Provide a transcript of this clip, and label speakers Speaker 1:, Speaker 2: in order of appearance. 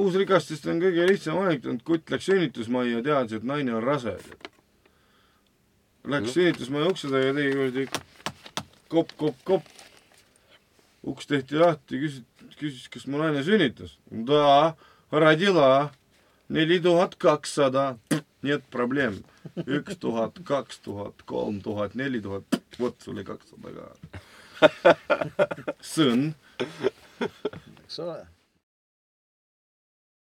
Speaker 1: uusrikastest on kõige lihtsam anekdoot, kutt läks sünnitusmajja ja teadis, et naine on rase. Läks mhm. sünnitusmaja ukse taga ja tegi kuradi kopp, kopp, kopp. uks tehti lahti, küsis, küsis, kas mu naine sünnitas. da, родила, neli tuhat kakssada. Нет проблем. üks tuhat, kaks tuhat, kolm tuhat, neli tuhat, vot sulle kakssada ka. sõnn,
Speaker 2: eks ole.